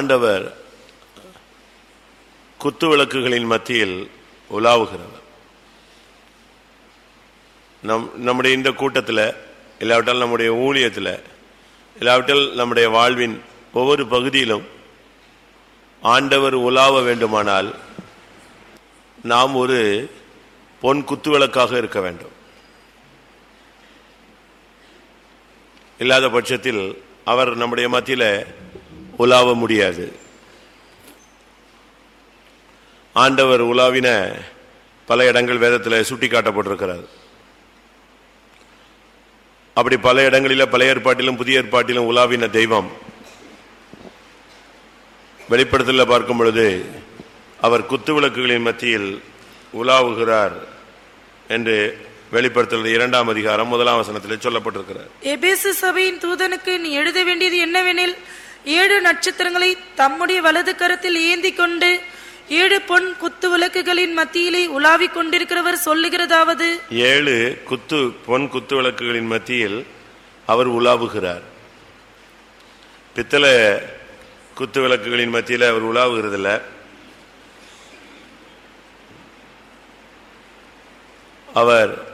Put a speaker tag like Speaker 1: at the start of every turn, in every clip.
Speaker 1: ஆண்டவர் குத்து விளக்குகளின் மத்தியில் உலாவுகிறவர். நம் நம்முடைய இந்த கூட்டத்தில் இல்லாவிட்டால் நம்முடைய ஊழியத்தில் இல்லாவிட்டால் நம்முடைய வாழ்வின் ஒவ்வொரு பகுதியிலும் ஆண்டவர் உலாவ வேண்டுமானால் நாம் ஒரு பொன் குத்துவிளக்காக இருக்க வேண்டும். இல்லாத பட்சத்தில் அவர் நம்முடைய மத்தியில் உலாவ முடியாது. ஆண்டவர் உலாவின பல இடங்கள் வேதத்தில் சுட்டிக்காட்டப்பட்டிருக்கிறார். அப்படி பல இடங்களில் பழைய ஏற்பாட்டிலும் புதிய ஏற்பாட்டிலும் உலாவின தெய்வம். வெளிப்படத்தில் பார்க்கும் பொழுது அவர் குத்து விளக்குகளின் மத்தியில் உலாவுகிறார் என்று வெளிப்படுத்தல் இரண்டாம் அதிகாரம் முதலாம் வசனத்தில் சொல்லப்பட்டிருக்கிறார்.
Speaker 2: எபேசு சபையின் தூதனுக்கு நீ எழுத வேண்டியது என்னவெனில் ஏழு நட்சத்திரங்களை தம்முடைய வலது கரத்தில் ஏந்தி கொண்டு ஏழு பொன் குத்து விளக்குகளின் மத்தியிலே உலாவிக் கொண்டிருக்கிறவர் சொல்லுகிறதாவது?
Speaker 1: ஏழு குத்து பொன் குத்து விளக்குகளின் மத்தியில் அவர் உலாவுகிறார். பித்தளை குத்து விளக்குகளின் மத்தியில் அவர் உலாவுகிறதில்ல. அவர்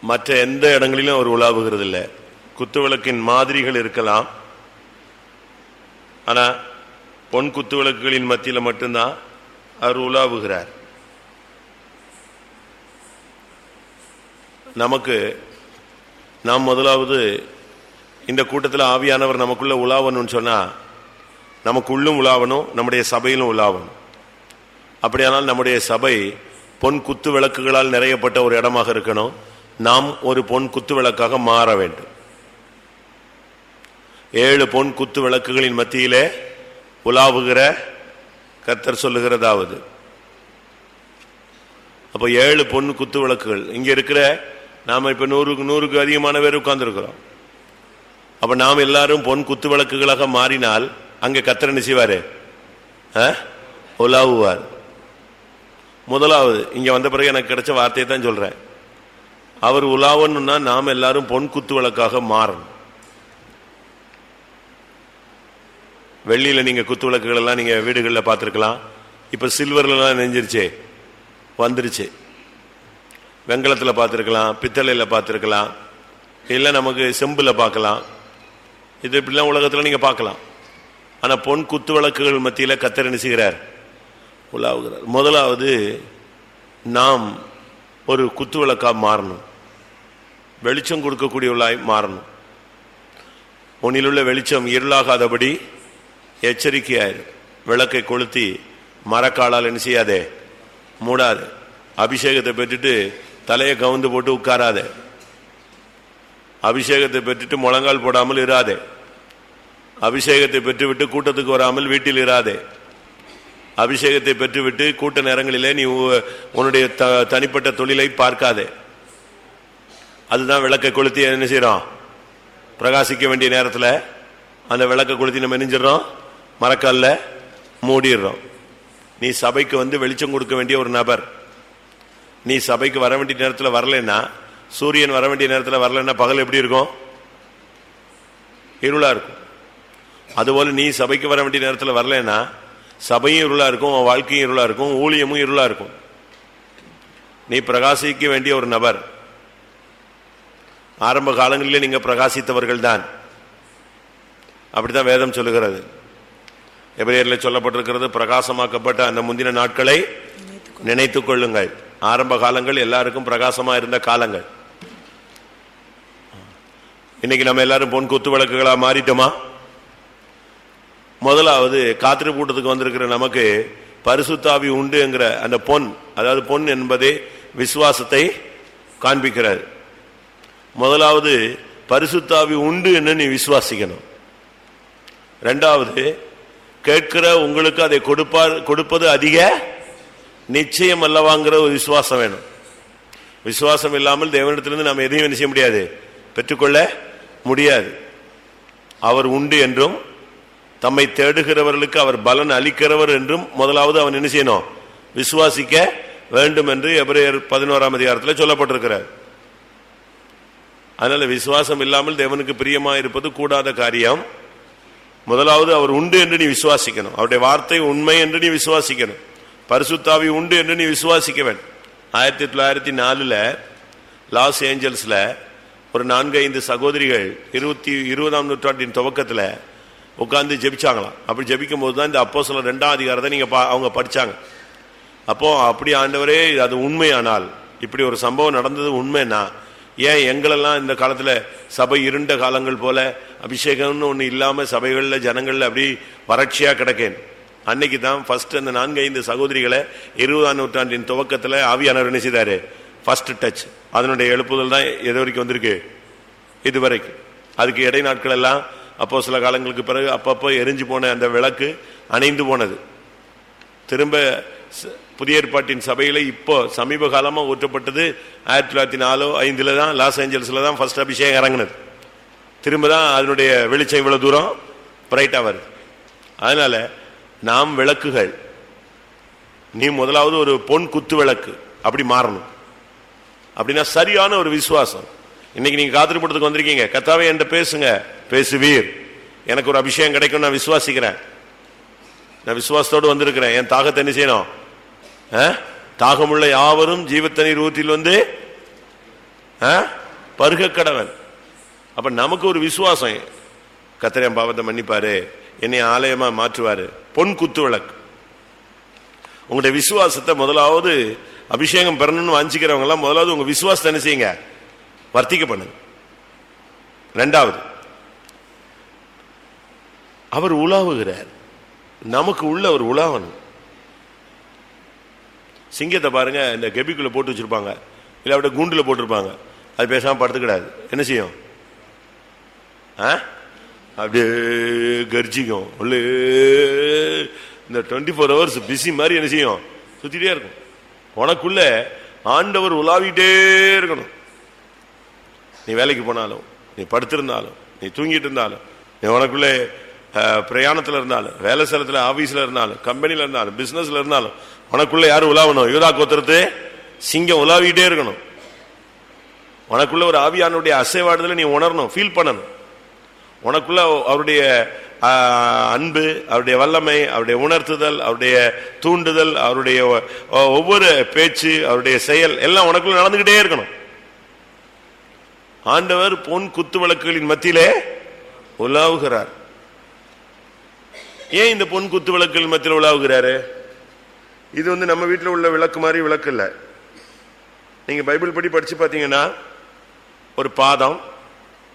Speaker 1: மற்ற எந்த இடங்களிலும் அவர் உலாவுகிறதில்லை. குத்து விளக்கின் மாதிரிகள் இருக்கலாம். ஆனால் பொன் குத்து விளக்குகளின் மத்தியில் மட்டும்தான் அவர் உலாவுகிறார். நமக்கு நாம் முதலாவது இந்த கூட்டத்தில் ஆவியானவர் நமக்குள்ள உலாவணும்னு சொன்னால் நமக்குள்ளும் உலாவணும் நம்முடைய சபையிலும் உலாவணும். அப்படியானால் நம்முடைய சபை பொன் குத்து விளக்குகளால் நிறையப்பட்ட ஒரு இடமாக இருக்கணும். நாம் ஒரு பொன் குத்து விளக்காக மாற வேண்டும். ஏழு பொன் குத்து விளக்குகளின் மத்தியிலே உலாவுகிற கத்தர் சொல்லுகிறதாவது. அப்போ ஏழு பொன் குத்து விளக்குகள். இங்க இருக்கிற நாம இப்ப நூறுக்கு நூறுக்கு அதிகமான பேர் உட்கார்ந்துருக்கிறோம். அப்ப நாம் எல்லாரும் பொன் குத்து விளக்குகளாக மாறினால் அங்க கத்தர் என்ன ஆ? உலாவுவார். முதலாவது இங்க வந்த பிறகு எனக்கு கிடைச்ச வார்த்தையை தான் சொல்றேன். அவர் உலாவணுன்னா நாம் எல்லாரும் பொன் குத்து விளக்காக மாறணும். வெள்ளியில் நீங்கள் குத்து விளக்குகள் எல்லாம் நீங்கள் வீடுகளில் பார்த்துருக்கலாம். இப்போ சில்வர்லலாம் நெஞ்சிருச்சே. வந்துருச்சு. வெங்கலத்தில் பார்த்துருக்கலாம் பித்தளையில் பார்த்துருக்கலாம். இல்லை நமக்கு செம்பில் பார்க்கலாம். இது இப்படிலாம் உலகத்தில் நீங்கள் பார்க்கலாம். ஆனால் பொன் குத்து விளக்குகள் மத்தியில் கத்தர் என்ன உலாவுகிறார். முதலாவது நாம் ஒரு குத்து விளக்காக மாறணும். வெளிச்சம் கொடுக்கக்கூடியவளாய் மாறணும். உன்னிலுள்ள வெளிச்சம் இருளாகாதபடி எச்சரிக்கையாயிரு. விளக்கை கொளுத்தி மரக்காலால் என்ன செய்யாதே? மூடாது. அபிஷேகத்தை பெற்றுட்டு தலையை கவுந்து போட்டு உட்காராதே. அபிஷேகத்தை பெற்றுட்டு முழங்கால் போடாமல் இராதே. அபிஷேகத்தை பெற்றுவிட்டு கூட்டத்துக்கு வராமல் வீட்டில் இராதே. அபிஷேகத்தை பெற்றுவிட்டு கூட்ட நேரங்களிலே நீ உ- உன்னுடைய த- தனிப்பட்ட தொழிலை பார்க்காதே. அதுதான் விளக்கை கொளுத்தி என்ன செய்கிறோம் பிரகாசிக்க வேண்டிய நேரத்தில் அந்த விளக்கை கொளுத்தி நம்ம நினைஞ்சிடறோம் மரக்கால்ல மூடிடுறோம். நீ சபைக்கு வந்து வெளிச்சம் கொடுக்க வேண்டிய ஒரு நபர். நீ சபைக்கு வர வேண்டிய நேரத்தில் வரலைன்னா சூரியன் வர வேண்டிய நேரத்தில் வரலைன்னா பகல் எப்படி இருக்கும்? இருளா இருக்கும். அதுபோல நீ சபைக்கு வர வேண்டிய நேரத்தில் வரலைன்னா சபையும் இருளா இருக்கும் உன் வாழ்க்கையும் இருளா இருக்கும் ஊழியமும் இருளா இருக்கும். நீ பிரகாசிக்க வேண்டிய ஒரு நபர். ஆரம்ப காலங்களிலே நீங்க பிரகாசித்தவர்கள் தான் அப்படிதான் வேதம் சொல்லுகிறது. எபிரேயர்ல சொல்லப்பட்டிருக்கிறது பிரகாசமாக்கப்பட்ட அந்த முந்தின நாட்களை நினைத்துக் கொள்ளுங்கள். ஆரம்ப காலங்கள் எல்லாருக்கும் பிரகாசமா இருந்த காலங்கள். இன்னைக்கு நம்ம எல்லாரும் பொன் குத்து விளக்குகளாக மாறிட்டோமா? முதலாவது காத்திரி கூட்டத்துக்கு வந்திருக்கிற நமக்கு பரிசுத்தாவி உண்டுங்கிற அந்த பொன் அதாவது பொன் என்பதே விசுவாசத்தை காண்பிக்கிறார். முதலாவது பரிசுத்தாவி உண்டு என்று நீ விசுவாசிக்கணும். ரெண்டாவது கேட்கிற உங்களுக்கு அதை கொடுப்பார் கொடுப்பது அதிக நிச்சயம் அல்லவாங்கிற ஒரு விசுவாசம் வேணும். விசுவாசம் இல்லாமல் தேவனிடத்திலிருந்து நாம் எதையும் செய்ய முடியாது? பெற்றுக்கொள்ள முடியாது. அவர் உண்டு என்றும் தம்மை தேடுகிறவர்களுக்கு அவர் பலன் அளிக்கிறவர் என்றும் முதலாவது அவன் என்ன செய்யணும்? விசுவாசிக்க வேண்டும் என்று எபிரேயர் பதினோராம் அதிகாரத்தில் சொல்லப்பட்டிருக்கிறார். அதனால விசுவாசம் இல்லாமல் தேவனுக்கு பிரியமா இருப்பது கூடாத காரியம். முதலாவது அவர் உண்டு என்று நீ விசுவாசிக்கணும். அவருடைய வார்த்தை உண்மை என்று நீ விசுவாசிக்கணும். பரிசுத்தாவி உண்டு என்று நீ விசுவாசிக்க வேண்டும். ஆயிரத்தி தொள்ளாயிரத்தி நாலுல லாஸ் ஏஞ்சல்ஸில் ஒரு நான்கு ஐந்து சகோதரிகள் இருபத்தி இருபதாம் நூற்றாண்டின் துவக்கத்தில் உட்காந்து ஜெபிச்சாங்களாம். அப்படி ஜெபிக்கும் போது தான் இந்த அப்போ சில ரெண்டாம் அதிகாரத்தை நீங்கள் பா- அவங்க படித்தாங்க அப்போது அப்படி ஆண்டவரே அது உண்மையானால் இப்படி ஒரு சம்பவம் நடந்தது உண்மைன்னா ஏன் எங்களெல்லாம் இந்த காலத்தில் சபை இருண்ட காலங்கள் போல அபிஷேகம்னு ஒன்று இல்லாமல் சபைகளில் ஜனங்களில் அப்படி வறட்சியாக கிடக்கேன். அன்னைக்கு தான் ஃபர்ஸ்ட் அந்த நான்கு ஐந்து சகோதரிகளை இருபதாம் நூற்றாண்டின் துவக்கத்தில் ஆவியானவர் என்ன ஃபர்ஸ்ட் டச் அதனுடைய எழுப்புதல் தான் எது வரைக்கும் வந்திருக்கு? இது வரைக்கும். அதுக்கு இடை நாட்கள் எல்லாம் அப்போ சில காலங்களுக்கு பிறகு அப்பப்போ எரிஞ்சு போன அந்த விளக்கு அணைந்து போனது. திரும்ப புதிய ஏற்பாட்டின் சபையில் இப்போ சமீப காலமாக ஊற்றப்பட்டது ஆயிரத்தி தொள்ளாயிரத்தி நாலோ ஐந்தில் தான் லாஸ் ஏஞ்சல்ஸில் தான் ஃபர்ஸ்ட் அபிஷேகம் இறங்கினது. திரும்ப தான் அதனுடைய வெளிச்சம் இவ்வளோ தூரம் பிரைட்டாக வருது. அதனால் நாம் விளக்குகள் நீ முதலாவது ஒரு பொன் குத்து விளக்கு அப்படி மாறணும். அப்படின்னா சரியான ஒரு விசுவாசம். இன்னைக்கு நீங்கள் காத்திருப்படத்துக்கு வந்திருக்கீங்க. கத்தாவே என்கிட்ட பேசுங்க. பேசுவீர். எனக்கு ஒரு அபிஷேகம் கிடைக்கும் நான் விசுவாசிக்கிறேன். நான் விசுவாசத்தோடு வந்திருக்கிறேன். என் தாகத்தை என்ன செய்யணும்? தாகமுள்ள யாவரும் ஜீவத்தண்ணீர் ஊற்றில் வந்து ஆ? பருக கடவன் அப்ப நமக்கு ஒரு விசுவாசம். கத்திரியம் பாவத்தை மன்னிப்பாரு. என்னை ஆலயமா மாற்றுவாரு. பொன் குத்து விளக்கு. உங்களுடைய விசுவாசத்தை முதலாவது அபிஷேகம் பெறணும்னு வாஞ்சிக்கிறவங்க எல்லாம் முதலாவது உங்க விசுவாசத்தை என்ன செய்யுங்க? வர்த்திக்க பண்ணுங்க. ரெண்டாவது அவர் உலாவுகிறார். நமக்கு உள்ள ஒரு உலாவணும். சிங்கத்தை பாருங்க இந்த கெபிக்குள்ள போட்டு வச்சிருப்பாங்க. இல்ல அப்படியே கூண்டில் போட்டிருப்பாங்க. அது பேசாம படுத்துக்கிடாது. என்ன செய்யும்? ஆ? அப்படியே கர்ஜிக்கும். உள்ளே இந்த டுவெண்ட்டி ஃபோர் ஹவர்ஸ் பிஸி மாதிரி என்ன செய்யும்? சுத்திட்டே இருக்கும். உனக்குள்ள ஆண்டவர் உலாவிட்டே இருக்கணும். நீ வேலைக்கு போனாலும் நீ படுத்திருந்தாலும் நீ தூங்கிட்டு இருந்தாலும் நீ உனக்குள்ளே பிரயாணத்தில் இருந்தாலும் வேலை ஸ்தலத்தில் ஆஃபீஸில் இருந்தாலும் கம்பெனியில் இருந்தாலும் பிஸ்னஸில் இருந்தாலும் உனக்குள்ள யாரு உலாவணும்? யூதா கோத்திரத்து? சிங்கம் உலாவிட்டே இருக்கணும். உனக்குள்ள ஒரு ஆவியானுடைய அசைவாடுதலை நீ உணரணும் ஃபீல் பண்ணணும். உனக்குள்ள அவருடைய அன்பு அவருடைய வல்லமை அவருடைய உணர்த்துதல் அவருடைய தூண்டுதல் அவருடைய ஒவ்வொரு பேச்சு அவருடைய செயல் எல்லாம் உனக்குள்ள நடந்துகிட்டே இருக்கணும். ஆண்டவர் பொன் குத்து விளக்குகளின் மத்தியிலே உலாவுகிறார். ஏன் இந்த பொன் குத்து விளக்குகள் மத்தியில் உலாவுகிறாரு? இது வந்து நம்ம வீட்டில் உள்ள விளக்கு மாதிரி விளக்கு இல்லை. நீங்கள் பைபிள் படி படித்து பார்த்தீங்கன்னா ஒரு பாதம்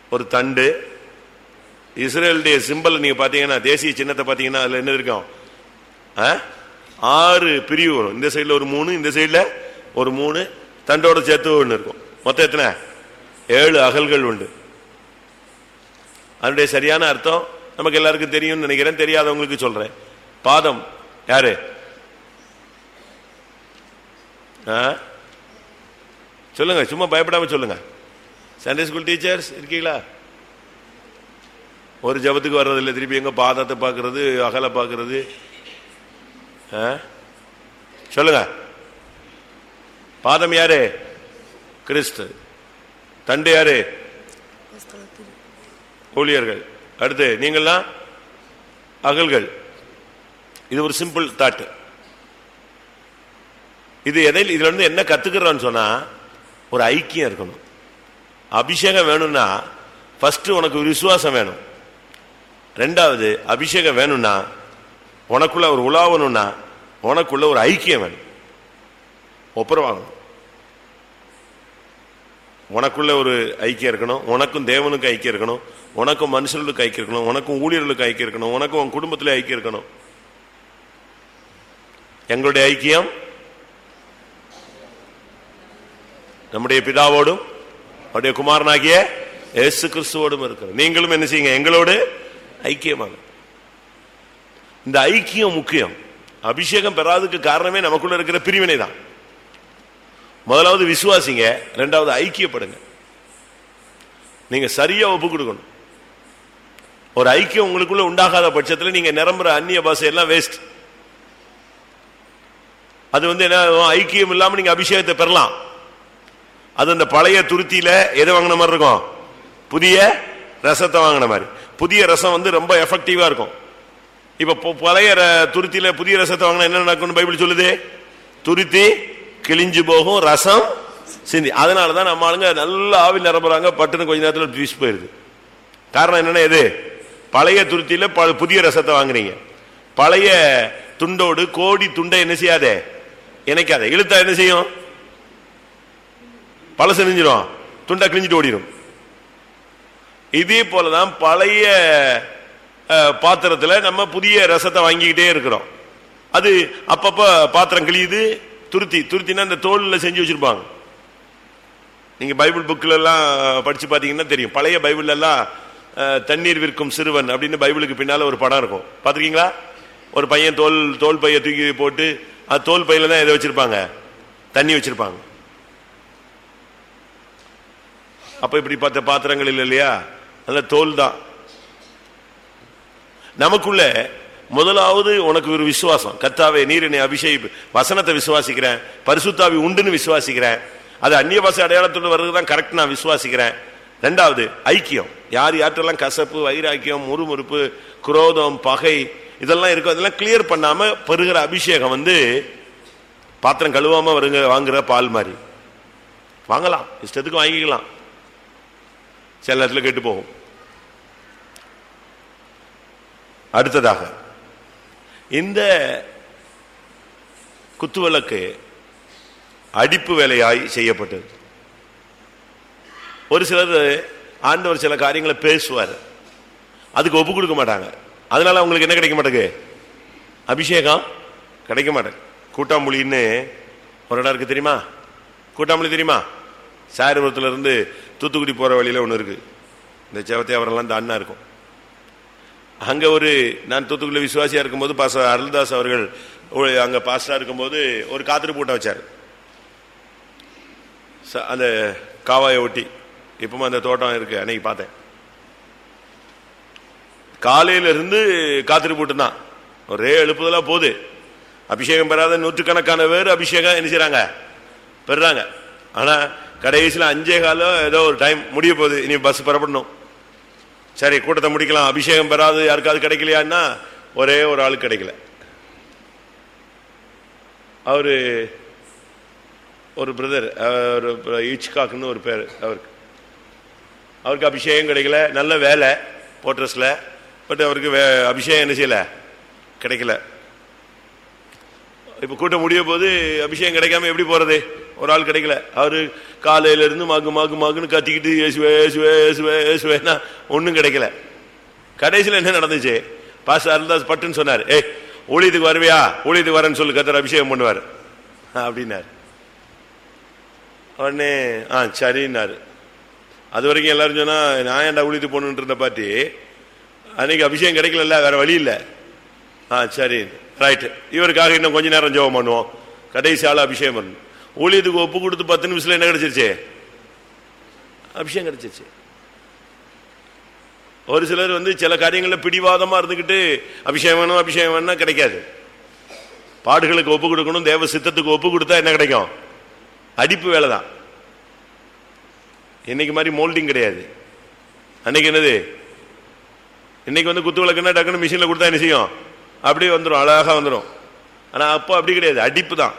Speaker 1: ஒரு தண்டு இஸ்ரேலுடைய சிம்பிள் நீங்கள் பார்த்தீங்கன்னா தேசிய சின்னத்தை பார்த்தீங்கன்னா அதில் என்ன இருக்கும்? ஆ? ஆறு பிரிவு வரும். இந்த சைடில் ஒரு மூணு இந்த சைடில் ஒரு மூணு தண்டோட சேர்த்து ஒன்று இருக்கும். மொத்தம் எத்தனை? ஏழு அகல்கள் உண்டு. அதனுடைய சரியான அர்த்தம் நமக்கு எல்லாருக்கும் தெரியும்னு நினைக்கிறேன். தெரியாதவங்களுக்கு சொல்கிறேன் பாதம் யாரு? சொல்லுங்க சும்மா பயப்படாம சொல்லுங்க. சண்டே ஸ்கூல் டீச்சர்ஸ் இருக்கீங்களா? ஒரு ஜபத்துக்கு வர்றதில்லை திருப்பி எங்க பாதத்தை பார்க்கறது அகல பார்க்கறது. ஆ? சொல்லுங்க. பாதம் யாரு? கிறிஸ்து. தண்டு யாரு? ஊழியர்கள். அடுத்து நீங்கள்லாம் அகல்கள். இது ஒரு சிம்பிள் தாட்டு இது எதில் இதுல இருந்து என்ன கற்றுக்கிறோன்னு சொன்னா ஒரு ஐக்கியம் இருக்கணும். அபிஷேகம் வேணும்னா ஃபர்ஸ்ட் உனக்கு ஒரு விசுவாசம் வேணும். ரெண்டாவது அபிஷேகம் வேணும்னா உனக்குள்ள ஒரு உலாவணும்னா உனக்குள்ள ஒரு ஐக்கியம் வேணும். ஒப்புரவாகணும் உனக்குள்ள ஒரு ஐக்கியம் இருக்கணும். உனக்கும் தேவனுக்கு ஐக்கியம் இருக்கணும். உனக்கும் மனுஷர்களுக்கு ஐக்கியம் இருக்கணும். உனக்கும் ஊழியர்களுக்கு ஐக்கியம் இருக்கணும். உனக்கும் உன் குடும்பத்தில் ஐக்கியம் இருக்கணும். எங்களுடைய ஐக்கியம்? நம்முடைய பிதாவோடும் அவருடைய குமாரனாகிய இயேசு கிறிஸ்துவோடும் இருக்கிறோம். நீங்களும் என்ன செய்யுங்க எங்களோடு ஐக்கியமாக இந்த ஐக்கியம் முக்கியம். அபிஷேகம் பெறாததுக்கு காரணமே நமக்குள்ள இருக்கிற பிரிவினை தான். முதலாவது விசுவாசிங்க ரெண்டாவது ஐக்கியப்படுங்க. நீங்க சரியா ஒப்பு கொடுக்கணும். ஒரு ஐக்கியம் உங்களுக்குள்ள உண்டாகாத பட்சத்தில் நீங்க நிரம்புற அந்நிய பாஷை எல்லாம் வேஸ்ட் அது வந்து என்ன ஐக்கியம் இல்லாம நீங்க அபிஷேகத்தை பெறலாம். அது அந்த பழைய துருத்தியில எதை வாங்கின மாதிரி இருக்கும்? புதிய ரசத்தை வாங்கின மாதிரி. புதிய ரசம் வந்து ரொம்ப எஃபெக்டிவா இருக்கும். இப்ப பழைய ர- துருத்தியில புதிய ரசத்தை வாங்கினா என்ன நடக்கும்னு பைபிள் சொல்லுது? துருத்தி கிழிஞ்சு போகும் ரசம் சிந்தி. அதனாலதான் நம்ம ஆளுங்க நல்ல ஆவில் நிரம்புறாங்க பட்டுன்னு கொஞ்ச நேரத்தில் பீஸ் போயிருது. காரணம் என்னன்னா எது? பழைய துருத்தியில ப- புதிய ரசத்தை வாங்குறீங்க பழைய துண்டோடு கோடி துண்டை என்ன செய்யாதே? இணைக்காத. இழுத்தா என்ன செய்யும்? பழசு நெஞ்சிடும் துண்டா கிழிஞ்சிட்டு ஓடிடும் இதே போலதான் பழைய பாத்திரத்தில் பாத்திரத்துல நம்ம புதிய ரசத்தை வாங்கிக்கிட்டே இருக்கிறோம். அது அப்பப்ப பாத்திரம் கிழியுது துருத்தி துருத்தினா இந்த தோல்ல செஞ்சு வச்சிருப்பாங்க. நீங்க பைபிள் புக்ல எல்லாம் படிச்சு பாத்தீங்கன்னா தெரியும். பழைய பைபிள் எல்லாம் தண்ணீர் விற்கும் சிறுவன் அப்படின்னு பைபிளுக்கு பின்னால ஒரு படம் இருக்கும். பாத்திருக்கீங்களா? ஒரு பையன் தோல் தோல் பைய தூக்கி போட்டு அது தோல் பையில தான் எதை வச்சிருப்பாங்க. தண்ணி வச்சிருப்பாங்க. அப்ப இப்படி பார்த்த பாத்திரங்கள் இல்லை இல்லையா? அதுல தோல் தான். நமக்குள்ள முதலாவது உனக்கு ஒரு விசுவாசம். கத்தாவே நீர் என்னை அபிஷேக் வசனத்தை விசுவாசிக்கிறேன். பரிசுத்தாவி உண்டுன்னு விசுவாசிக்கிறேன். அது அந்நிய பாச அடையாளத்தோடு வர்றதுதான் கரெக்ட் நான் விசுவாசிக்கிறேன். ரெண்டாவது ஐக்கியம். யார் யார்ட்டெல்லாம் கசப்பு வைராக்கியம் முறுமுறுப்பு குரோதம் பகை இதெல்லாம் இருக்கும் அதெல்லாம் கிளியர் பண்ணாமல் பெறுகிற அபிஷேகம் வந்து பாத்திரம் கழுவாமல் வருங்க வாங்குற பால் மாதிரி. வாங்கலாம். இஷ்டத்துக்கு வாங்கிக்கலாம். சில நேரத்தில் கெட்டு போகும். அடுத்ததாக இந்த குத்துவிளக்கு அடிப்பு வேலையாய் செய்யப்பட்டது. ஒரு சிலர் ஆண்டவர் சில காரியங்களை பேசுவார். அதுக்கு ஒப்பு கொடுக்க மாட்டாங்க. அதனால அவங்களுக்கு என்ன கிடைக்க மாட்டேங்குது? அபிஷேகம் கிடைக்க மாட்டேங்குது. கூட்டாம்புலின்னு ஒரு இடம் இருக்கு தெரியுமா? கூட்டாம்புலி தெரியுமா? சாரிபுரத்துல இருந்து தூத்துக்குடி போற வழியில ஒன்று இருக்கு. இந்த செவத்தையாவரெல்லாம் அவரெல்லாம் தான் இருக்கும். அங்கே ஒரு நான் தூத்துக்குடியில் விசுவாசியா இருக்கும்போது பாச அருள்தாஸ் அவர்கள் ஒரு- பாஸ்டாக இருக்கும்போது ஒரு காத்திரு பூட்டை வச்சார். ச- அந்த காவாயை ஒட்டி. இப்பவும் அந்த தோட்டம் இருக்கு அன்னைக்கு பார்த்தேன். காலையில இருந்து காத்திரு பூட்டு தான். ஒரே எழுப்புதலா போகுது. அபிஷேகம் பெறாத நூற்றுக்கணக்கான பேர் அபிஷேகம் என்ன செய்கிறாங்க பெறாங்க ஆனா கடைசியில் அஞ்சே காலம் ஏதோ ஒரு டைம் முடிய போகுது. இனி பஸ் புறப்படணும். சரி கூட்டத்தை முடிக்கலாம். அபிஷேகம் பெறாது. யாருக்காவது கிடைக்கலையான்னா ஒரே ஒரு ஆள் கிடைக்கல. அவர் ஒரு பிரதர் ஒரு ஈச்காக்னு ஒரு பேர் அவருக்கு. அவருக்கு அபிஷேகம் கிடைக்கல. நல்ல வேலை போட்ரஸ்ல பட் அவருக்கு வே- அபிஷேகம் என்ன செய்யல? கிடைக்கல. இப்போ கூட்டம் முடிய போது அபிஷேகம் கிடைக்காம எப்படி போறது? ஒரு ஆள் கிடைக்கல. அவரு காலையில இருந்து மாகு மாகு மாகுன்னு கத்திக்கிட்டு ஏசுவே ஏசுவே ஏசுவே ஏசுவேன்னா கிடைக்கல. கடைசியில் என்ன நடந்துச்சு? பாஸ்டர் அருள்தாஸ் பட்டுன்னு சொன்னார். ஏய் ஊழியத்துக்கு வருவியா? ஊழியத்துக்கு வரேன்னு சொல்லி கத்தர் அபிஷேகம் பண்ணுவார். அப்படின்னாரு. உடனே ஆ சரின்னாரு. அது வரைக்கும் எல்லாரும் சொன்னா நான் ஏன்டா ஊழியத்துக்கு போகணுன்ட்டு இருந்த பாட்டி? அன்னைக்கு அபிஷேகம் கிடைக்கல வேற வழி இல்லை. ஆ சரின்னு ரைட்டு இவருக்காக இன்னும் கொஞ்ச நேரம் ஜெபம் பண்ணுவோம். கடைசி ஆள் அபிஷேகம் பண்ணணும். ஊழியத்துக்கு ஒப்பு கொடுத்து பத்து நிமிஷத்துல என்ன கிடைச்சிருச்சு? அபிஷேகம் கிடைச்சிருச்சு. ஒரு சிலர் வந்து சில காரியங்களில் பிடிவாதமா இருந்துகிட்டு அபிஷேகம் வேணும் அபிஷேகம் வேணும் கிடைக்காது. பாடுகளுக்கு ஒப்பு கொடுக்கணும் தேவ சித்தத்துக்கு ஒப்பு கொடுத்தா என்ன கிடைக்கும்? அடிப்பு வேலை தான் இன்னைக்கு மாதிரி மோல்டிங் கிடையாது. அன்னைக்கு என்னது? இன்னைக்கு வந்து குத்து விளக்குன்னா டக்குன்னு மிஷினில் கொடுத்தா என்ன செய்யும்? அப்படியே வந்துடும் அழகா வந்துடும் ஆனா அப்போ அப்படி கிடையாது. அடிப்பு தான்.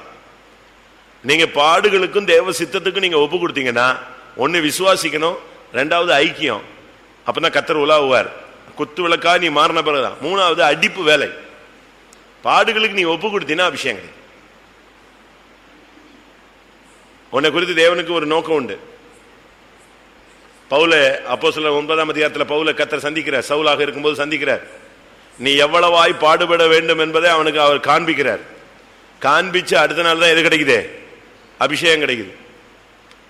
Speaker 1: நீங்கள் பாடுகளுக்கும் தேவ சித்தத்துக்கும் நீங்க ஒப்பு கொடுத்தீங்கன்னா ஒன்னு விசுவாசிக்கணும் ரெண்டாவது ஐக்கியம். அப்பதான் கத்தர் உலாவுவார். குத்து விளக்கா நீ மாறின பிறகு தான். மூணாவது அடிப்பு வேலை. பாடுகளுக்கு நீ ஒப்பு கொடுத்தீங்கன்னா அபிஷேகம் உன்னை குறித்து தேவனுக்கு ஒரு நோக்கம் உண்டு. பவுல அப்போ சில ஒன்பதாம் அதிகாரத்தில் பவுல கத்தர் சந்திக்கிறார். சவுலாக இருக்கும்போது சந்திக்கிறார். நீ எவ்வளவாய் பாடுபட வேண்டும் என்பதை அவனுக்கு அவர் காண்பிக்கிறார். காண்பிச்சு அடுத்த நாள் தான் எது கிடைக்குதே? அபிஷேகம் கிடைக்குது.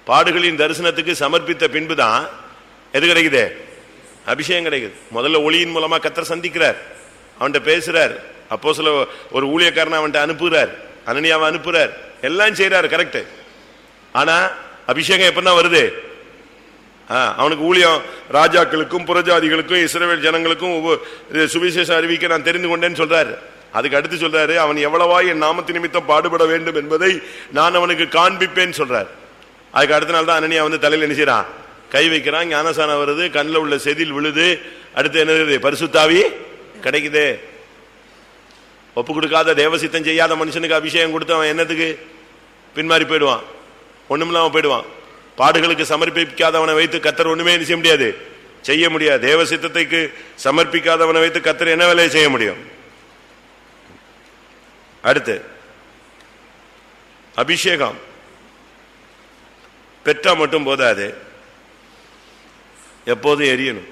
Speaker 1: பாடுகளின் தரிசனத்துக்கு சமர்ப்பித்த பின்பு தான் எது கிடைக்குதே? அபிஷேகம் கிடைக்குது. முதல்ல ஒளியின் மூலமா கத்தர் சந்திக்கிறார். அவன்கிட்ட பேசுறார். அப்போ சில ஒரு ஊழியக்காரனை அவன்கிட்ட அனுப்புகிறார் அனனியாவை அனுப்புறார். எல்லாம் செய்யறாரு கரெக்ட் ஆனா அபிஷேகம் எப்பதான் வருது? அவனுக்கு ஊழியம் ராஜாக்களுக்கும் புறஜாதிகளுக்கும் இஸ்ரேல் ஜனங்களுக்கும் சுவிசேஷம் அறிவிக்க நான் தெரிந்து கொண்டேன்னு சொல்றாரு. அதுக்கு அடுத்து சொல்றாரு அவன் எவ்வளவா என் நாமத்து நிமித்தம் பாடுபட வேண்டும் என்பதை நான் அவனுக்கு காண்பிப்பேன் சொல்றார். அதுக்கு அடுத்த நாள் தான் அனனியா வந்து தலையில் என்ன கை வைக்கிறான் ஞானசானம் வருது கண்ணில் உள்ள செதில் விழுது. அடுத்து என்னது பரிசுத்தாவி கிடைக்குது. ஒப்பு கொடுக்காத தேவசித்தம் செய்யாத மனுஷனுக்கு அபிஷேகம் கொடுத்து அவன் என்னத்துக்கு? பின்மாறி போயிடுவான். ஒண்ணுமில்லாம போயிடுவான். பாடுகளுக்கு சமர்ப்பிக்காதவனை வைத்து கத்தர் ஒண்ணுமே செய்ய முடியாது. செய்ய முடியாது. தேவ சித்தத்தைக்கு சமர்ப்பிக்காதவனை வைத்து கத்தர் என்ன வேலையை செய்ய முடியும்? அடுத்து அபிஷேகம். பெற்றா மட்டும் போதாது. எப்போதும் எரியணும்.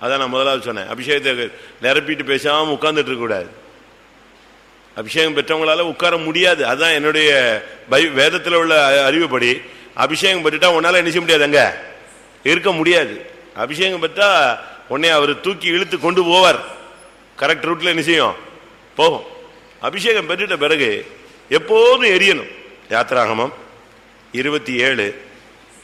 Speaker 1: அதான் நான் முதலாவது சொன்னேன். அபிஷேகத்தை நிரப்பிட்டு பேசாமல் உட்கார்ந்துட்டு இருக்கக்கூடாது அபிஷேகம் பெற்றவங்களால உட்கார முடியாது. அதுதான் என்னுடைய பை- வேதத்தில் உள்ள அறிவுப்படி. அபிஷேகம் பெற்றுட்டா உன்னால என்ன செய்ய முடியாது அங்க? இருக்க முடியாது. அபிஷேகம் பெற்றா உன்னை அவர் தூக்கி இழுத்து கொண்டு போவார். கரெக்ட் ரூட்ல என்ன செய்யும்? போகும். அபிஷேகம் பெற்றுட்ட பிறகு எப்போதும் எரியணும். யாத்திராகமம் இருபத்தி ஏழு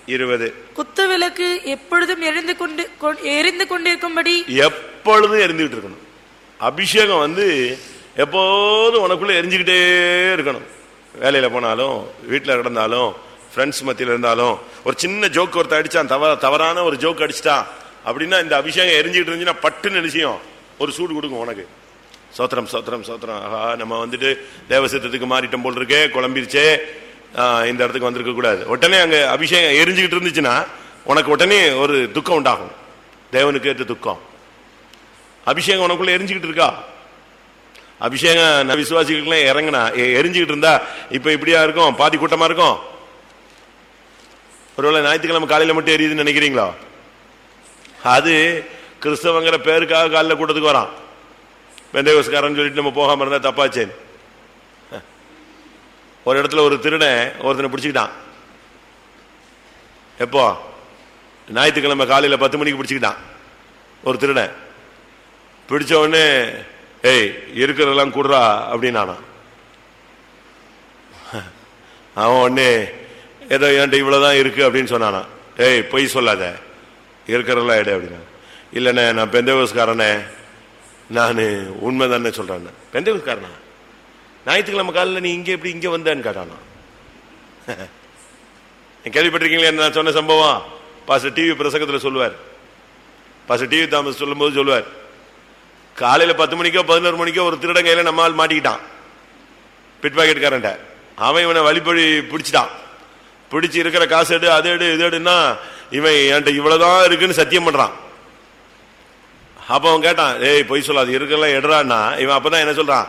Speaker 1: இருபது.
Speaker 2: குத்து விளக்கு எப்பொழுதும் எரிந்து கொண்டு எரிந்து கொண்டிருக்கும்படி?
Speaker 1: எப்பொழுதும் எரிந்துகிட்டு இருக்கணும். அபிஷேகம் வந்து எப்போதும் உனக்குள்ள எரிஞ்சுக்கிட்டே இருக்கணும். வேலையில போனாலும் வீட்டில் கிடந்தாலும் ஃப்ரெண்ட்ஸ் மத்தியில் இருந்தாலும் ஒரு சின்ன ஜோக் ஒருத்தர் அடித்தான் தவ தவறான ஒரு ஜோக் அடிச்சிட்டான் அப்படின்னா இந்த அபிஷேகம் எரிஞ்சிக்கிட்டு இருந்துச்சுன்னா பட்டுன்னு நிச்சயம் ஒரு சூடு கொடுக்கும் உனக்கு. சோத்திரம் சோத்திரம் சோத்திரம். ஆஹா நம்ம வந்துட்டு தேவசத்துக்கு மாறிட்டோம் போல் இருக்கே குழம்பிருச்சே இந்த இடத்துக்கு வந்திருக்க கூடாது. உடனே அங்கே அபிஷேகம் எரிஞ்சுக்கிட்டு இருந்துச்சுன்னா உனக்கு உடனே ஒரு துக்கம் உண்டாகும். தேவனுக்கு ஏற்ற துக்கம். அபிஷேகம் உனக்குள்ள எரிஞ்சுக்கிட்டு இருக்கா? அபிஷேகம் நான் விசுவாசிகளுக்கெல்லாம் இறங்கினா எரிஞ்சுக்கிட்டு இருந்தா இப்போ இப்படியா இருக்கும்? பாதி கூட்டமாக இருக்கும்? ஒருவேளை ஞாயிற்றுக்கிழமை காலையில் மட்டும் எரியுதுன்னு நினைக்கிறீங்களா? அது கிறிஸ்தவங்கிற பேருக்காக காலையில் கூட்டத்துக்கு வரான். பெந்தேவஸ்காரன் சொல்லிட்டு நம்ம போகாமல் இருந்தால் தப்பாச்சேன். ஒரு இடத்துல ஒரு திருடனை ஒருத்தனை பிடிச்சிக்கிட்டான். எப்போ? ஞாயிற்றுக்கிழமை காலையில் பத்து மணிக்கு பிடிச்சிக்கிட்டான். ஒரு திருடன். பிடிச்ச உடனே ஏய் இருக்கிறதெல்லாம் குடுறா அப்படின்னானா அவன் உடனே ஏதோ என்கிட்ட இவ்வளோதான் இருக்குது அப்படின்னு சொன்னானா. ஏய் பொய் சொல்லாத. இருக்கிறதெல்லாம் எடு அப்படின்னா. இல்லைண்ணே நான் பெந்தவஸ்காரனே நான் உண்மை தானே சொல்றேன் பெந்தவஸ்காரனா ஞாயிற்றுக்கிழமை காலையில் நீ இங்கே எப்படி இங்கே வந்தேன்னு கேட்டானா. நீ கேள்விப்பட்டிருக்கீங்களே நான் சொன்ன சம்பவம்? பாச டிவி பிரசங்கத்தில் சொல்லுவார். பாச டிவி தாமஸ் சொல்லும்போது சொல்லுவார். காலையில் பத்து மணிக்கோ பதினோரு மணிக்கோ ஒரு திருடன் கையில் நம்ம ஆள் மாட்டிக்கிட்டான். பிட் பாக்கெட்காரன்ட்ட. அவன் இவனை வழிபடி பிடிச்சிட்டான். பிடிச்சி இருக்கிற காசு எடு அது எடு இது எடுன்னா இவன் என்கிட்ட இவ்வளவுதான் இருக்குன்னு சத்தியம் பண்றான். அப்ப அவன் கேட்டான் ஏய் பொய் சொல்லாது இருக்கலாம் எடுறான்னா? இவன் அப்பதான் என்ன சொல்றான்?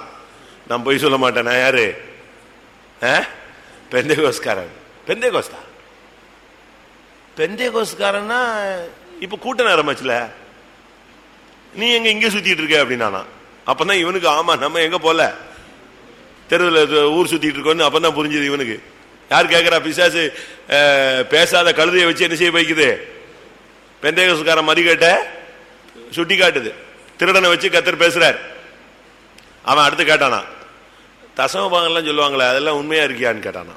Speaker 1: நான் பொய் சொல்ல மாட்டேன் நான் யாரு? பெந்தே கோஸ்காரன் பெந்தே கோஸ்தா பெந்தே கோஸ்காரன்னா இப்ப கூட்ட நேரமாச்சுல நீ எங்க இங்க சுத்திட்டு இருக்க? அப்படின்னா அப்பதான் இவனுக்கு ஆமா நம்ம எங்க போல? தெருவில் ஊர் சுத்திட்டு இருக்கோன்னு அப்பதான் புரிஞ்சது இவனுக்கு. யார் கேட்கிறா பிசாசு? பேசாத கழுதையை வச்சு என்ன செய்ய வைக்குது பெந்தேகசுக்காரன் மதிக்கட்ட சுட்டி காட்டுது. திருடனை வச்சு கத்தர் பேசுறார். அவன் அடுத்து கேட்டானா தசமபாகம்லாம் சொல்லுவாங்களே அதெல்லாம் உண்மையா இருக்கியான்னு கேட்டானா.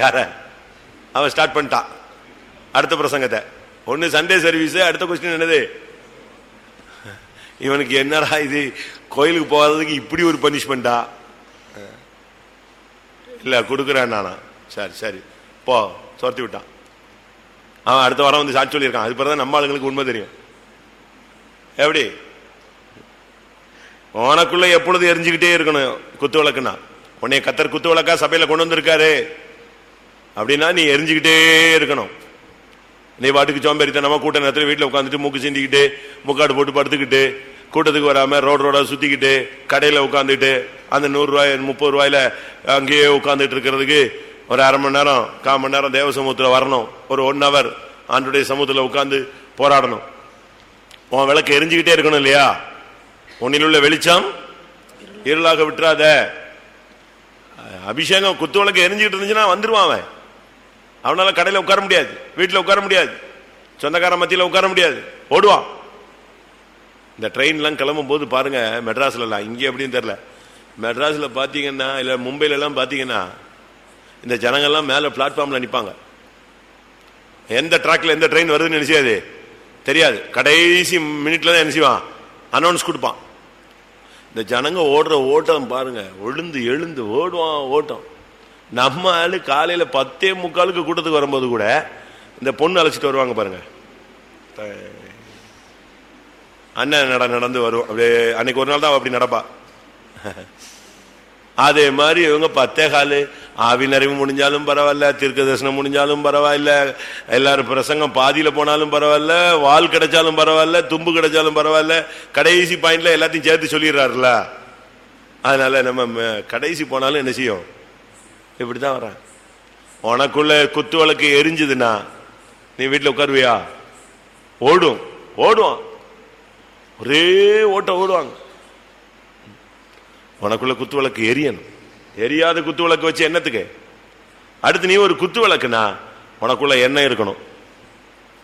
Speaker 1: யார? அவன் ஸ்டார்ட் பண்ணிட்டான். அடுத்த பிரசங்கத்தை. ஒன்று சண்டே சர்வீஸ் அடுத்த கொஸ்டின் என்னது? இவனுக்கு என்னடா இது? கோயிலுக்கு போகாததுக்கு இப்படி ஒரு பனிஷ்மெண்ட்டா இல்லை கொடுக்குறேன் நானா. சரி சரி. போ. துரத்தி விட்டான். அவன் அடுத்த வாரம் வந்து சாட்சி சொல்லியிருக்கான். அது பிறகு நம்ம ஆளுங்களுக்கு உண்மை தெரியும். எப்படி? உனக்குள்ள எப்பொழுது எரிஞ்சுக்கிட்டே இருக்கணும் குத்து விளக்குன்னா? உன்னைய கத்தர் குத்து விளக்கா சபையில் கொண்டு வந்திருக்காரு. அப்படின்னா நீ எரிஞ்சுக்கிட்டே இருக்கணும். நீ பாட்டுக்கு சோம்பேறித்தனமா கூட்ட நேரத்தில் வீட்டில் உட்காந்துட்டு மூக்கு சிந்திக்கிட்டு முக்காடு போட்டு படுத்துக்கிட்டு கூட்டத்துக்கு வராமல் ரோடு ரோடாக சுத்திக்கிட்டு கடையில் உட்காந்துட்டு அந்த நூறுரூவாய் முப்பது ரூபாயில அங்கேயே உட்காந்துட்டு இருக்கிறதுக்கு ஒரு அரை மணி நேரம் கால் மணி நேரம் தேவ சமூகத்தில் வரணும். ஒரு ஒன் ஹவர் ஆண்டுடைய சமூகத்தில் உட்காந்து போராடணும். உன் விளக்கு எரிஞ்சுக்கிட்டே இருக்கணும் இல்லையா? உன்னில் உள்ள வெளிச்சம் இருளாக விட்டுறாத. அபிஷேகம் குத்து விளக்கு எரிஞ்சுக்கிட்டு இருந்துச்சுன்னா வந்துருவான் அவன். அவனால கடையில் உட்கார முடியாது. வீட்டில் உட்கார முடியாது. சொந்தக்கார மத்தியில் உட்கார முடியாது. ஓடுவான். இந்த ட்ரெயின்லாம் கிளம்பும் போது பாருங்கள் மெட்ராஸ்லலாம் இங்கே எப்படின்னு தெரில மெட்ராஸில் பார்த்தீங்கன்னா இல்லை மும்பையிலலாம் பார்த்தீங்கன்னா இந்த ஜனங்கள்லாம் மேலே பிளாட்ஃபார்மில் நிற்பாங்க எந்த ட்ராக்ல எந்த ட்ரெயின் வருதுன்னு நினைச்சாது தெரியாது. கடைசி மினிட்ல தான் என்ன அனௌன்ஸ் கொடுப்பான். இந்த ஜனங்க ஓடுற ஓட்டம் பாருங்க. ஒழுந்து எழுந்து ஓடுவான் ஓட்டம். நம்ம ஆளு காலையில பத்தே முக்காலுக்கு கூட்டத்துக்கு வரும்போது கூட இந்த பொண்ணு அழைச்சிட்டு வருவாங்க பாருங்க. அண்ணன் நட நடந்து வரும். அப்படியே அன்னைக்கு ஒரு நாள் தான் அப்படி நடப்பா. அதே மாதிரி இவங்க பத்தே காலு. ஆவி நிறைவு முடிஞ்சாலும் பரவாயில்ல தீர்க்க தரிசனம் முடிஞ்சாலும் பரவாயில்ல எல்லாரும் பிரசங்கம் பாதியில் போனாலும் பரவாயில்ல வால் கிடைச்சாலும் பரவாயில்ல தும்பு கிடைச்சாலும் பரவாயில்ல கடைசி பாயிண்ட்ல எல்லாத்தையும் சேர்த்து சொல்லிடுறாருல. அதனால நம்ம ம- கடைசி போனாலும் என்ன செய்யும்? இப்படிதான் வர்றேன். உனக்குள்ள குத்து வழக்கு எரிஞ்சுதுன்னா நீ வீட்டில் உட்காருவியா? ஓடும் ஓடுவான் ஒரே ஓட்ட ஓடுவாங்க. உனக்குள்ள குத்து விளக்கு எரியணும். எரியாத குத்து விளக்கு வச்சு என்னத்துக்கு? அடுத்து நீ ஒரு குத்து விளக்குனா உனக்குள்ள எண்ணெய் இருக்கணும்.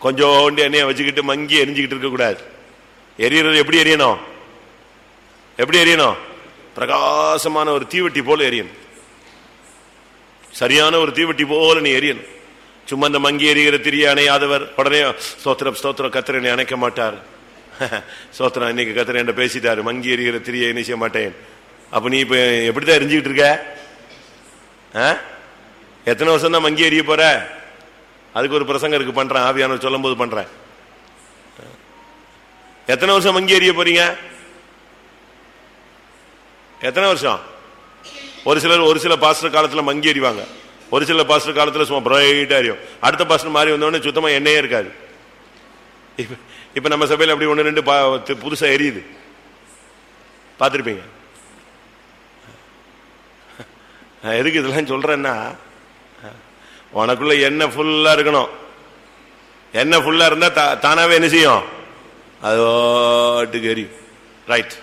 Speaker 1: கொஞ்சோண்டு எண்ணெயை வச்சுக்கிட்டு மங்கி எரிஞ்சுக்கிட்டு இருக்கக்கூடாது எரியறது எப்படி எரியணும்? எப்படி எரியணும்? பிரகாசமான ஒரு தீவெட்டி போல எரியணும். சரியான ஒரு தீவெட்டி போல நீ எரியணும். சும்மா இந்த மங்கி எரிகிற திரிய அணையாதவர். உடனே ஸ்தோத்திரம் ஸ்தோத்திரம் கத்திரனை அணைக்க மாட்டார். ஸ்தோத்திரம் இன்னைக்கு கத்திர என்ன பேசிட்டாரு. மங்கி எரிகிற திரியை என்ன செய்ய மாட்டேன். அப்ப நீ இப்ப எப்படிதான் எரிஞ்சுக்கிட்டு இருக்க? ஆ? எத்தனை வருஷம் தான் மங்கி எரிய போற? அதுக்கு ஒரு பிரசங்கம் இருக்கு பண்றேன். ஆவியானவர் சொல்லும் போது பண்றேன். எத்தனை வருஷம் மங்கி எரிய போறீங்க? எத்தனை வருஷம்? ஒரு சிலர் ஒரு சில பாஸ்டர் காலத்துல மங்கி எறிவாங்க ஒரு சில பாஸ்டர் காலத்துல சும்மா பிரைட்டா எரியும். அடுத்த பாஸ்டர் மாறி வந்தோடனே சுத்தமா எண்ணெயே இருக்காது. இப்ப இப்போ நம்ம சபையில் அப்படி ஒன்று ரெண்டு பா- புதுசாக எரியுது. பார்த்துருப்பீங்க? நான் எதுக்கு இதெல்லாம் சொல்றேன்னா உனக்குள்ள எண்ணெய் ஃபுல்லா இருக்கணும். எண்ணெய் ஃபுல்லா இருந்தா தா- தானாவே என்ன செய்யும்? அது எரியும். ரைட்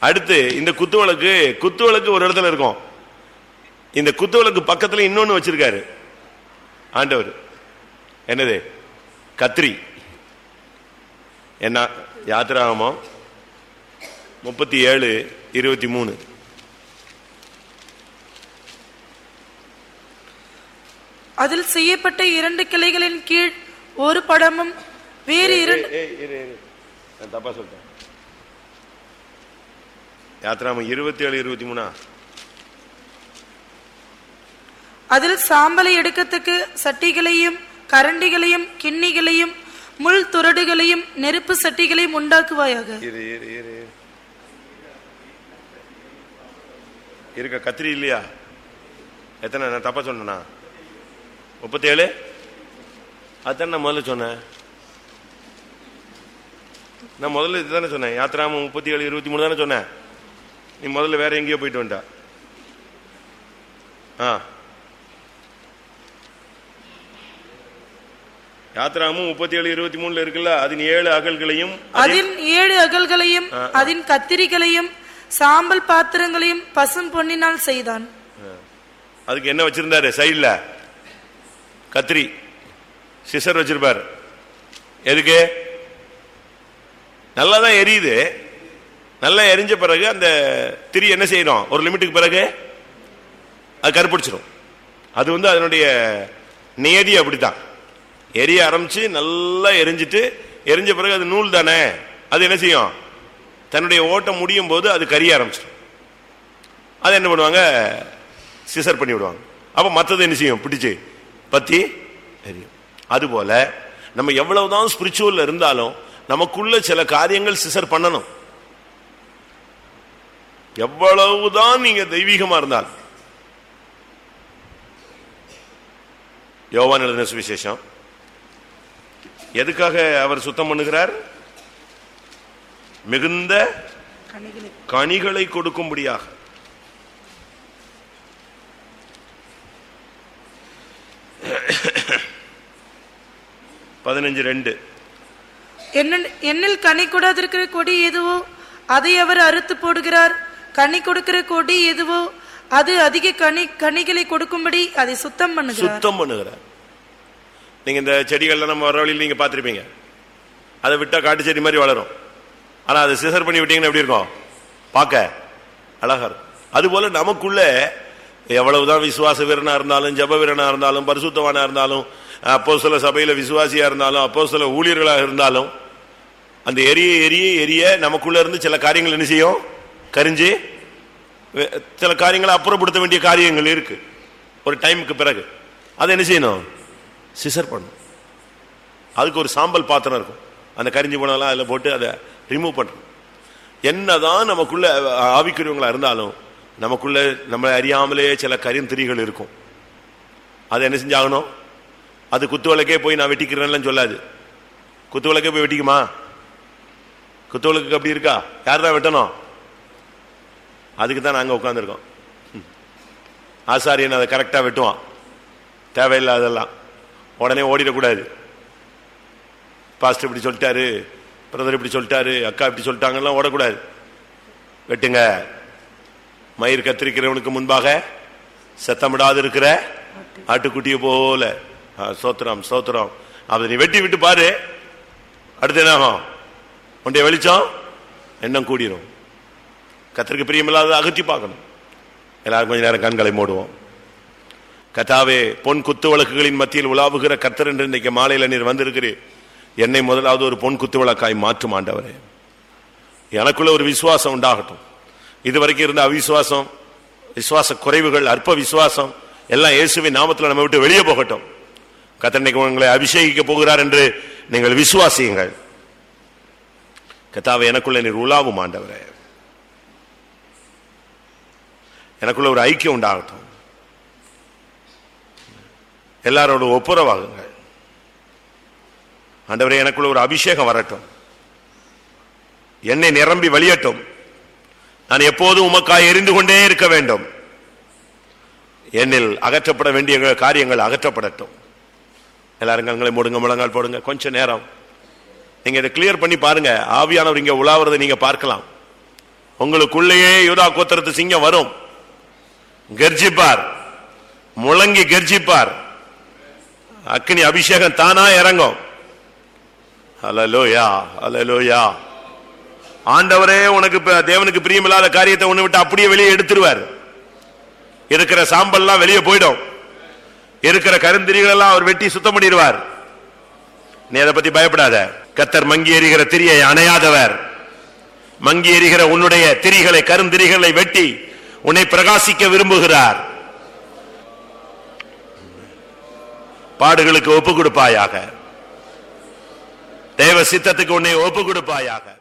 Speaker 1: அடுத்து இந்த குத்து விளக்கு குத்து விளக்கு ஒரு இடத்துல இருக்கும். இந்த குத்து விளக்கு பக்கத்துல இன்னொன்னு வச்சிருக்காரு. ஆண்டவர். என்னது? கத்திரி. என்ன? யாத்திராமம் முப்பத்தி ஏழு இருபத்தி மூணு.
Speaker 2: அதில் செய்யப்பட்ட இரண்டு கிளைகளின் கீழ் ஒரு படமும் வேறு இரண்டு
Speaker 1: தப்பா சொல்லிட்டேன். யாத்திராமம் இருபத்தி ஏழு இருபத்தி மூணா
Speaker 2: அதில் சாம்பலை எடுக்கத்தக்க சட்டிகளையும் கரண்டிகளையும் கிண்ணிகளையும் முள் துறடுகளையும் நெருப்பு சட்டிகளையும் உண்டாக்குவாயாக.
Speaker 1: இரு இரு இரு. இரு. இருக்க கத்திரி இல்லையா? எத்தனை? நான் தப்பா சொன்னேனா முப்பத்தி ஏழு அதான் நான் முதல்ல சொன்னேன். நான் முதல்ல இதுதானே சொன்னேன். யாத்திராம முப்பத்தி ஏழு இருபத்தி மூணு தானே சொன்னேன். நீ முதல்ல வேற எங்கேயோ போயிட்டு வந்துட்டா ஆ. யாத்திராமும் முப்பத்தி ஏழு இருபத்தி மூணுல இருக்குல்ல அதன் ஏழு அகல்களையும் அதன்
Speaker 2: அதின் ஏழு அகல்களையும் அதன் கத்திரிகளையும் சாம்பல் பாத்திரங்களையும் பசும் பொன்னினால் செய்தான்.
Speaker 1: அதுக்கு என்ன வச்சிருந்தாரு? சைடுல. கத்திரி சிசர் வச்சிருப்பார். எதுக்கு? நல்லா தான் எரியுது. நல்லா எரிஞ்ச பிறகு அந்த திரி என்ன செய்யணும்? ஒரு லிமிட்டுக்கு பிறகு அது கருப்பிடிச்சிடும் அது வந்து அதனுடைய நியதி அப்படித்தான். எரிய ஆரம்பிச்சு நல்லா எரிஞ்சிட்டு எரிஞ்ச பிறகு அது நூல் தானே? அது என்ன செய்யும்? தன்னுடைய ஓட்டம் முடியும் போது அது கரிய ஆரம்பிச்சிடும் அதை என்ன பண்ணுவாங்க? சிசர் பண்ணி விடுவாங்க. அப்போ மற்றது என்ன செய்யும்? பிடிச்சு பத்தி? எரியும் அதுபோல நம்ம எவ்வளவுதான் ஸ்பிரிச்சுவல் இருந்தாலும் நமக்குள்ள சில காரியங்கள் சிசர் பண்ணணும். எவ்வளவுதான் நீங்க தெய்வீகமா இருந்தால் யோவான் எழுதின சுவிசேஷம். எதுக்காக அவர் சுத்தம் பண்ணுகிறார்? மிகுந்த
Speaker 2: கனிகளை.
Speaker 1: கனிகளை கொடுக்கும்படியாக. பதினஞ்சு ரெண்டு.
Speaker 2: என்னில் கனி கொடாதிருக்கிற கொடி எதுவோ அதை அவர் அறுத்து போடுகிறார். கனி கொடுக்கிற கொடி எதுவோ அது அதிக கனி கனிகளை கொடுக்கும்படி அதை சுத்தம் பண்ணுகிறார்.
Speaker 1: சுத்தம் பண்ணுகிறார். நீங்க இந்த செடிகள்லாம் நம்ம வர வழியில் நீங்க பார்த்திருப்பீங்க. அதை விட்டா காட்டு செடி மாதிரி வளரும். ஆனா அதை சிசர் பண்ணி விட்டீங்கன்னா எப்படி இருக்கும்? பார்க்க அழகா இருக்கும். அதுபோல நமக்குள்ள எவ்வளவுதான் விசுவாச வீரனா இருந்தாலும் ஜப வீரனா இருந்தாலும் பரிசுத்தவானா இருந்தாலும் அப்போ சில சபையில விசுவாசியா இருந்தாலும் அப்போ சில ஊழியர்களாக இருந்தாலும் அந்த எரிய எரிய எரிய நமக்குள்ள இருந்து சில காரியங்கள் என்ன செய்யும்? கரிஞ்சு சில காரியங்களை அப்புறப்படுத்த வேண்டிய காரியங்கள் இருக்கு. ஒரு டைமுக்கு பிறகு. அதை என்ன செய்யணும்? சிசர் பண்ணும் அதுக்கு ஒரு சாம்பல் பாத்திரம் இருக்கும். அந்த கரிஞ்சு போனாலும் அதில் போட்டு அதை ரிமூவ் பண்ணணும். என்னதான் நமக்குள்ள ஆவிக்குரியவங்களா இருந்தாலும் நமக்குள்ள நம்மளை அறியாமலே சில கரிந்திரிகள் இருக்கும். அதை என்ன செஞ்சாகணும்? அது குத்துவிளக்கே போய் நான் வெட்டிக்கிறேன்லாம் சொல்லாது. குத்துவிளக்கே போய் வெட்டிக்குமா? குத்துவிளக்கு அப்படி இருக்கா? யார் தான் வெட்டணும்? அதுக்கு தான் நாங்கள் உட்காந்துருக்கோம் ஆசாரியன் அதை கரெக்டாக வெட்டுவான். தேவையில்லாதெல்லாம் உடனே ஓடிடக்கூடாது. பாஸ்டர் இப்படி சொல்லிட்டாரு பிரதர் இப்படி சொல்லிட்டாரு அக்கா இப்படி சொல்லிட்டாங்கலாம் ஓடக்கூடாது. வெட்டுங்க. மயிர் கத்திரிக்கிறவனுக்கு முன்பாக சத்தமிடாது இருக்கிற ஆட்டுக்குட்டியை போல. சோத்திரம் சோத்திரம். அதை நீ வெட்டி விட்டு பாரு. அடுத்து என்ன ஆகும்? உன்னுடைய வெளிச்சம் எண்ணம் கூடிரும். கத்திரிக்கு பிரியமில்லாத அகற்றி பார்க்கணும். எல்லாரும் கொஞ்ச நேரம் கண்களை மூடுவோம். கத்தாவே பொன் குத்து விளக்குகளின் மத்தியில் உலாவுகிற கர்த்தர் என்று இன்றைக்கு மாலையில் நீர் வந்திருக்கிறீர். என்னை முதலாவது ஒரு பொன் குத்து விளக்காய் மாற்றும் ஆண்டவரே. எனக்குள்ள ஒரு விசுவாசம் உண்டாகட்டும். இதுவரைக்கும் இருந்த அவிசுவாசம் விசுவாச குறைவுகள் அற்ப விசுவாசம் எல்லாம் இயேசுவின் நாமத்தில் நம்ம விட்டு வெளியே போகட்டும். கத்தனைக்கு உங்களை அபிஷேகிக்க போகிறார் என்று நீங்கள் விசுவாசியுங்கள். கத்தாவை எனக்குள்ள நீர் உலாவும் ஆண்டவரே. எனக்குள்ள ஒரு ஐக்கியம் உண்டாகட்டும். எல்லாரோட ஒப்புரவாகுங்கள். ஆண்டவரே எனக்குள்ள ஒரு அபிஷேகம் வரட்டும். என்னை நிரம்பி வழியட்டும். நான் எப்போதும் உமக்காய் எரிந்து கொண்டே இருக்க வேண்டும். என்னில் அகற்றப்பட வேண்டிய காரியங்கள் அகற்றப்படட்டும். எல்லாரும் கண்களை முடுங்க முழங்கால் போடுங்க கொஞ்சம் நேரம். நீங்க இதை கிளியர் பண்ணி பாருங்க. ஆவியானவர் இங்க உலாவுறதை நீங்க பார்க்கலாம். உங்களுக்குள்ளேயே யூதா கோத்திரத்து சிங்கம் வரும். கர்ஜிப்பார். முழங்கி கர்ஜிப்பார். அக்னி அபிஷேகம் தானா இறங்கும். அலலோயா அலலோயா ஆண்டவரே உனக்கு தேவனுக்கு பிரியமில்லாத காரியத்தை ஒண்ணு விட்டு அப்படியே வெளியே எடுத்துருவார். இருக்கிற சாம்பல்லாம் வெளியே போயிடும். இருக்கிற கருந்திரிகள் எல்லாம் அவர் வெட்டி சுத்தம் பண்ணிடுவார். நீ அதை பத்தி பயப்படாத. கத்தர் மங்கி எறிகிற திரியை அணையாதவர். மங்கி எறிகிற உன்னுடைய திரிகளை கருந்திரிகளை வெட்டி உன்னை பிரகாசிக்க விரும்புகிறார். பாடுகளுக்கு ஒப்பு கொடுப்பாயாக. தேவ சித்தத்துக்கு உன்னை ஒப்பு கொடுப்பாயாக.